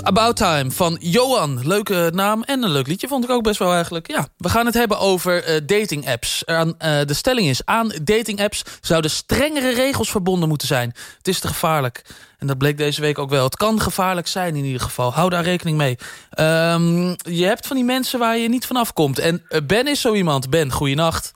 About Time van Johan. Leuke naam en een leuk liedje vond ik ook best wel eigenlijk. Ja, we gaan het hebben over eh, datingapps. Aan, eh, de stelling is, aan datingapps zouden strengere regels verbonden moeten zijn. Het is te gevaarlijk. En dat bleek deze week ook wel. Het kan gevaarlijk zijn in ieder geval. Hou daar rekening mee. Ehm, je hebt van die mensen waar je niet vanaf komt. En eh, Ben is zo iemand. Ben, goeienacht.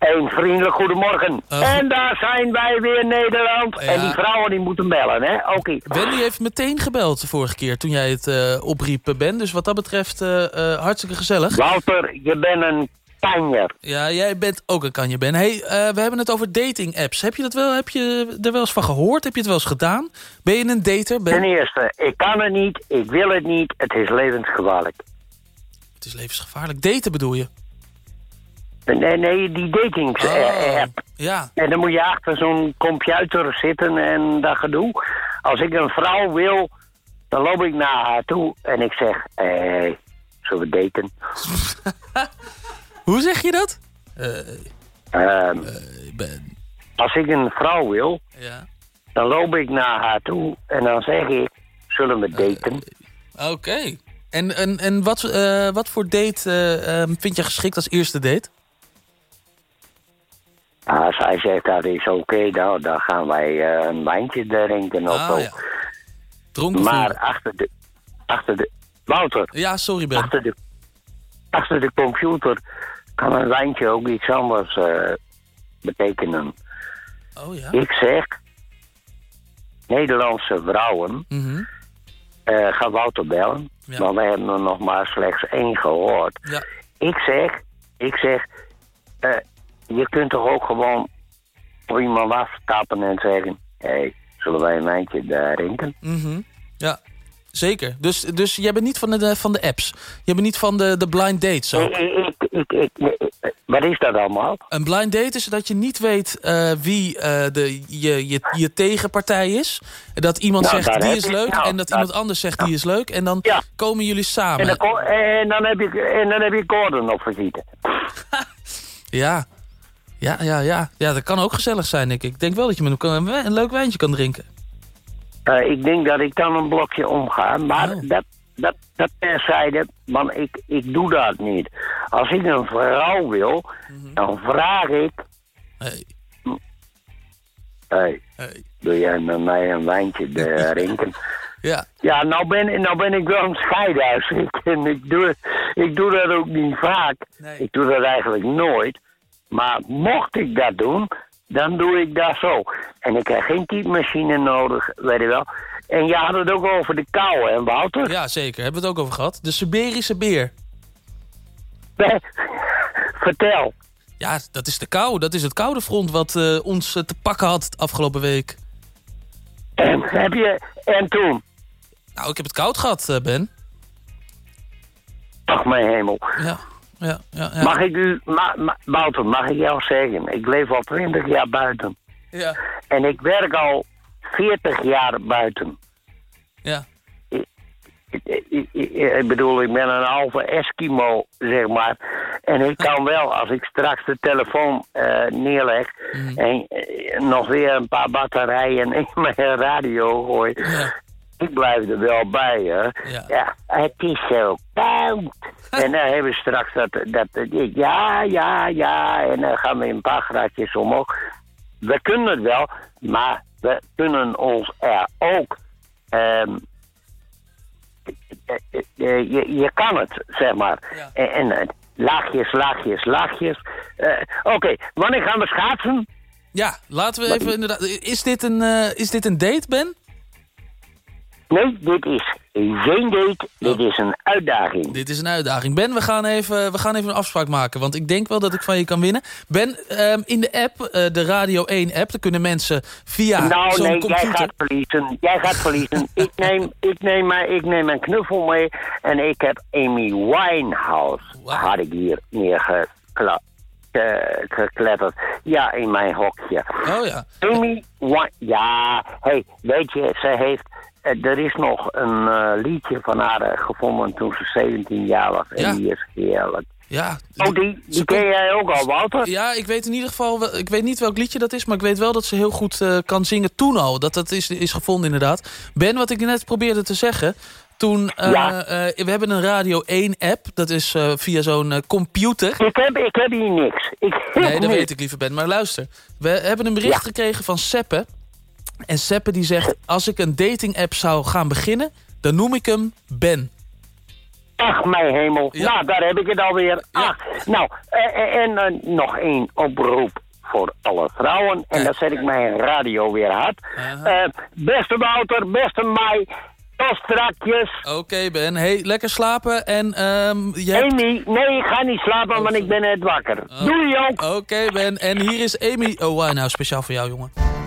Een vriendelijk goedemorgen. Uh, en daar zijn wij weer Nederland. Ja. En die vrouwen die moeten bellen, hè? Oké. Ben die heeft meteen gebeld de vorige keer toen jij het eh, opriep, Ben. Dus wat dat betreft eh, eh, hartstikke gezellig. Wouter, je bent een kanjer. Ja, jij bent ook een kanje, Ben. Hey, eh, we hebben het over dating apps. Heb je, dat wel, heb je er wel eens van gehoord? Heb je het wel eens gedaan? Ben je een dater, Ben? Ten eerste, ik kan het niet, ik wil het niet, het is levensgevaarlijk. Het is levensgevaarlijk. Daten bedoel je? Nee, nee, die dating Oh. app. Ja. En dan moet je achter zo'n computer zitten en dat gedoe. Als ik een vrouw wil, dan loop ik naar haar toe en ik zeg... Hé, zullen we daten? Hoe zeg je dat? Ehm, Als ik een vrouw wil, Ja. dan loop ik naar haar toe en dan zeg ik, zullen we daten? Oké. En, en, en wat, eh, wat voor date eh, ehm, vind je geschikt als eerste date? Als hij zegt dat is oké, nou, dan gaan wij eh, een wijntje drinken of Ah, zo. ja. Dronken maar achter de, achter de... Wouter. Ja, sorry Ben. Achter de, achter de computer kan een wijntje ook iets anders eh, betekenen. Oh ja? Ik zeg, Nederlandse vrouwen, Mhm. eh ga Wouter bellen. Ja. Want we hebben er nog maar slechts één gehoord. Ja. Ik zeg, ik zeg, je kunt toch ook gewoon voor iemand afstappen en zeggen... Hé, hey, zullen wij een wijntje drinken? Mhm. Ja, zeker. Dus, dus jij bent niet van de, van de apps. Je bent niet van de, de blind dates ook. Ik, ik, ik, ik- wat is dat allemaal? Een blind date is dat je niet weet eh, wie eh, de, je, je, je tegenpartij is. Dat iemand Nou, zegt daar die is leuk nou, en dat dat- iemand anders zegt die is leuk. En dan komen jullie samen. En dan, en, dan heb ik, en dan heb je Gordon op visite. Ja. Ja, ja, ja. Ja, dat kan ook gezellig zijn, ik. Ik denk wel dat je met hem een, een leuk wijntje kan drinken. Eh, ik denk dat ik dan een blokje omga, maar Oh. dat, dat, dat terzijde, want ik, ik doe dat niet. Als ik een vrouw wil, Mhm. dan vraag ik... Hey. Hey, doe jij met mij een wijntje drinken? Ja. Ja, nou ben, nou ben ik wel een scheidhuis. Ik, en ik, doe, ik doe dat ook niet vaak. Ik doe dat eigenlijk nooit. Maar mocht ik dat doen, dan doe ik dat zo. En ik heb geen typemachine nodig, weet je wel. En je had het ook over de kou, hè, Wouter? Ja, zeker. Hebben we het ook over gehad. De Siberische beer. Vertel. Ja, dat is de kou. Dat is het koude front wat eh, ons eh, te pakken had afgelopen week. En heb je... En toen? Nou, ik heb het koud gehad, eh, Ben. Ach, mijn hemel. Ja, ja, ja. ja. Mag ik u... Ma, ma, Wouter, mag ik jou zeggen? Ik leef al 20 jaar buiten. Ja. En ik werk al 40 jaar buiten. Ja. Ik, ik, ik- ik- ik bedoel, ik ben een halve Eskimo, zeg maar. En ik kan wel, als ik straks de telefoon eh, neerleg... en eh, nog weer een paar batterijen in mijn radio gooi... Ik blijf er wel bij, hè. Ja. het is zo koud. en dan hebben we straks dat, dat... Ja, ja, ja. En dan gaan we een paar graadjes omhoog. We kunnen het wel, maar we kunnen ons er ook... eh, je, je kan het, zeg maar. En, en eh, laagjes, laagjes, laagjes. Oké, wanneer gaan we schaatsen? Ja, laten we even inderdaad... Is dit een, is dit een date, Ben? Nee, dit is geen date. Dit is een uitdaging. Dit is een uitdaging. Ben, we gaan, even, we gaan even een afspraak maken. Want ik denk wel dat ik van je kan winnen. Ben, ehm, in de app, eh, de Radio 1 app... daar kunnen mensen via nou, zo'n nee, computer... jij gaat verliezen. Jij gaat verliezen. ik, neem, ik, neem maar, ik neem een knuffel mee. En ik heb Amy Winehouse. Had ik hier neergekletterd. gekletterd. Ja, in mijn hokje. Oh ja. Amy Wine... Ja, hey, weet je, ze heeft... eh, Er is nog een eh, liedje van haar eh, gevonden toen ze 17 jaar was. En Ja. die is heerlijk. Ja. Oh, die, die ken jij ook al, Wouter? Ja, ik weet in ieder geval... wel- Ik weet niet welk liedje dat is... maar ik weet wel dat ze heel goed kan zingen toen al. Dat dat is, is gevonden inderdaad. Ben, wat ik net probeerde te zeggen... Toen, Ja. we hebben een Radio 1-app. Dat is via zo'n computer. Ik heb, ik heb hier niks. Ik heb Nee, dat niks. weet ik liever, Ben. Maar luister. We hebben een bericht Ja. gekregen van Seppe. En Seppe die zegt... Als ik een dating-app zou gaan beginnen... dan noem ik hem Ben. Ach, mijn hemel. Nou, daar heb ik het alweer. Ach, nou, eh, eh, en eh, nog één oproep voor alle vrouwen. En dan zet ik mijn radio weer hard. Beste Wouter, beste Mai, tot strakjes. Oké, Ben. Hey, lekker slapen. En je hebt... Amy, nee, ik ga niet slapen, want ik ben net wakker. Doei, ook. Oké, Ben. En hier is Amy... Oh, wow, nou, speciaal voor jou, jongen.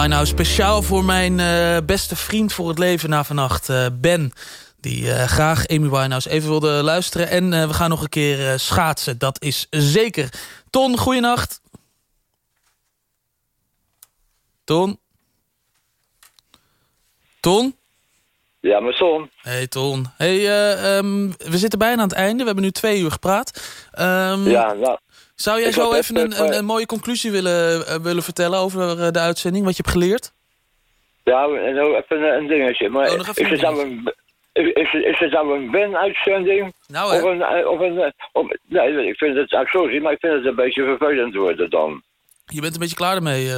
Winehouse. Speciaal voor mijn eh, beste vriend voor het leven na vannacht, eh, Ben. Die eh, graag Amy Winehouse even wilde luisteren. En we gaan nog een keer schaatsen, dat is zeker. Ton, goeienacht. Ton? Ton? Ja, mijn zoon. Hey Ton. Hey, eh, ehm, we zitten bijna aan het einde. We hebben nu twee uur gepraat. Ehm, Ja, nou, Zou jij ik zo even een, een, eh, een mooie conclusie willen, eh, willen vertellen over eh, de uitzending? Wat je hebt geleerd? Ja, nou even een, dingetje. Maar Oh, is, het nou een, is, is, is het nou een Ben-uitzending? Nou? Of een... Of een of, nee, ik vind het... ah, Sorry, maar ik vind het een beetje vervelend worden dan. Je bent een beetje klaar ermee,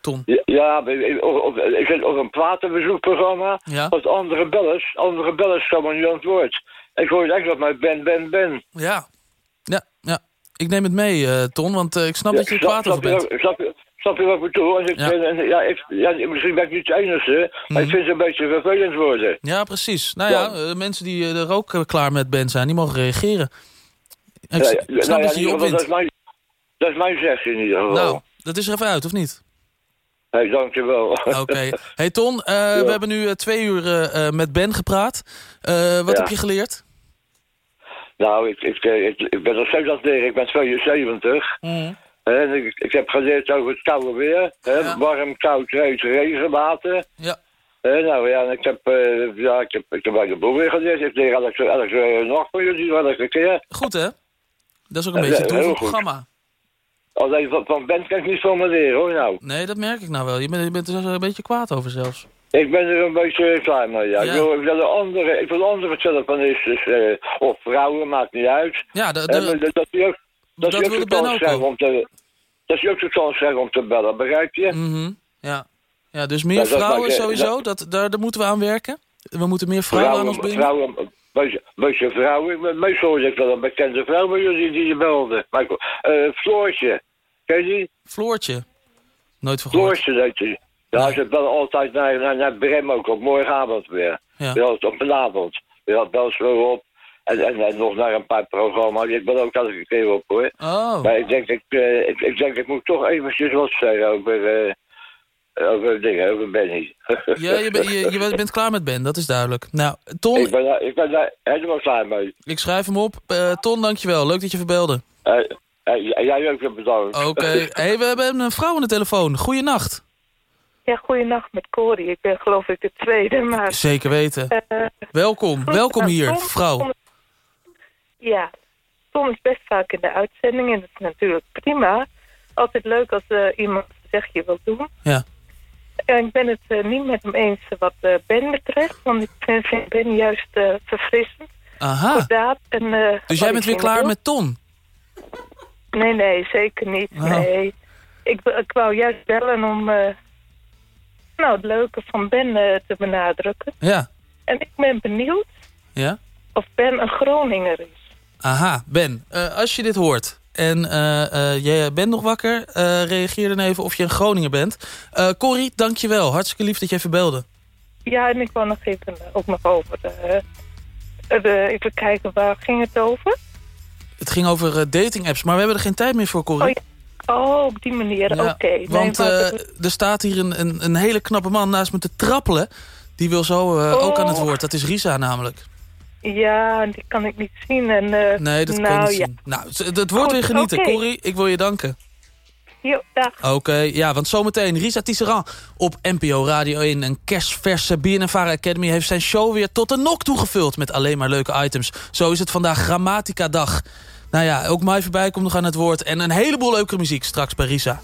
Ton. Ja, Ja, of, of, is het of een platenbezoekprogramma? Ja. Of andere bellers? Andere bellers komen nu aan het woord. Ik hoor echt dat maar Ben, Ben, Ben. Ja. Ik neem het mee, eh, Ton, want eh, ik snap Ja, dat je er snap- kwaad over snap je bent. Snap je, snap je wat ik bedoel? Ik Ja. ben- en ja, ik, ja, misschien ben ik niet de enige, maar ik vind het een beetje vervelend worden. Ja, precies. Nou ja, eh, mensen die eh, er ook eh, klaar met Ben zijn, die mogen reageren. Ik, snap nou dat je je opwint. dat, is mijn, dat is mijn zegje in ieder geval. Nou, dat is er even uit, of niet? Hey, dankjewel. Oké. Hey Ton, eh, we hebben nu eh, twee uur eh, eh, met Ben gepraat. Eh, wat Ja. heb je geleerd? Nou, ik, ik, eh, ik, ik ben nog steeds aan het leren. Ik ben 72. En ik, ik heb geleerd over het koude weer. Hè? Warm, koud, heet, regenwater. Ja. Hè, nou ja, en ik heb, eh, ja, ik heb, ik heb bij de boel weer geleerd. Ik leer elke, elke uh, nog voor jullie, elke keer. Goed, hè? Dat is ook een beetje het goed. programma. Alleen van, van Ben kan ik niet van me leren, hoor, nou. Nee, dat merk ik nou wel. Je bent, je bent er een beetje kwaad over zelfs. Ik ben er een beetje klaar mee, ja. Ja. Ik, wil, ik wil de andere, ik wil andere telefonisten, eh, of vrouwen, maakt niet uit. Ja, de- de- maar dat, dat, die ook, dat, dat die ook Ben om te, dat is ook zo kans krijgen om te bellen, begrijp je? Mhm. Ja. ja, dus meer Ja, vrouwen sowieso, dat, daar, daar moeten we aan werken. We moeten meer vrouwen, aan ons binden. vrouwen, beetje, beetje vrouwen. Meestal hoorde ik wel een bekende vrouw bij jullie die je belde. Michael, eh Floortje, ken je die? Floortje. Nooit gehoord. Floortje, dat je. Ja, ze bellen altijd naar, naar, naar Brem ook op morgenavond weer. Ja. Altijd op een avond. Weer bel weer op. En, en, en nog naar een paar programma's. Ik ben ook elke keer op hoor. Oh. Maar ik denk, ik, eh, ik, ik denk, ik moet toch eventjes wat zeggen over, eh, over dingen, over Benny. Ja, je, bent- je, je bent klaar met Ben, dat is duidelijk. Nou, Ton, ik, ben daar, ik ben daar helemaal klaar mee. ik schrijf hem op. Eh, Ton, dankjewel. Leuk dat je verbelde. Jij ook bedankt. Oké. hey, we hebben een vrouw aan de telefoon. Goeienacht. Ja, goeienacht met Corrie. Ik ben geloof ik de tweede, maar... Zeker weten. eh, Welkom, welkom hier, Tom- vrouw. Ja, Tom is best vaak in de uitzending en dat is natuurlijk prima. Altijd leuk als eh, iemand een zegje wil doen. Ja. En ik ben het eh, niet met hem eens wat Ben betreft, want ik vind, vind Ben juist verfrissend. Aha. Kordaat en, Dus jij bent weer klaar met Ton? Nee, nee, zeker niet. Oh. Nee. Ik, ik wou juist bellen om nou, het leuke van Ben eh, te benadrukken. Ja. En ik ben benieuwd Ja? of Ben een Groninger is. Aha, Ben, eh, als je dit hoort en eh, jij bent nog wakker, reageer dan even of je een Groninger bent. Corrie, dankjewel. Hartstikke lief dat je even belde. Ja, en ik wou nog even ook nog over de, de... Even kijken, waar ging het over? Het ging over dating-apps, maar we hebben er geen tijd meer voor, Corrie. Oh, op die manier, Ja, oké. Want maar eh, er staat hier een, een, een hele knappe man naast me te trappelen. Die wil zo eh, ook aan het Oh. woord. Dat is Risa namelijk. Ja, die kan ik niet zien. En, eh, Nee, dat nou, kan je niet ja. zien. Nou, het, wordt weer genieten. Corrie, ik wil je danken. Jo, dag. Oké, ja, want zometeen Risa Tisserand op NPO Radio 1. Een kerstverse BNNVARA Academy heeft zijn show weer tot de nok toegevuld... met alleen maar leuke items. Zo is het vandaag Grammatica-dag. Nou ja, ook mij voorbij komt nog aan het woord. En een heleboel leuke muziek straks bij Risa.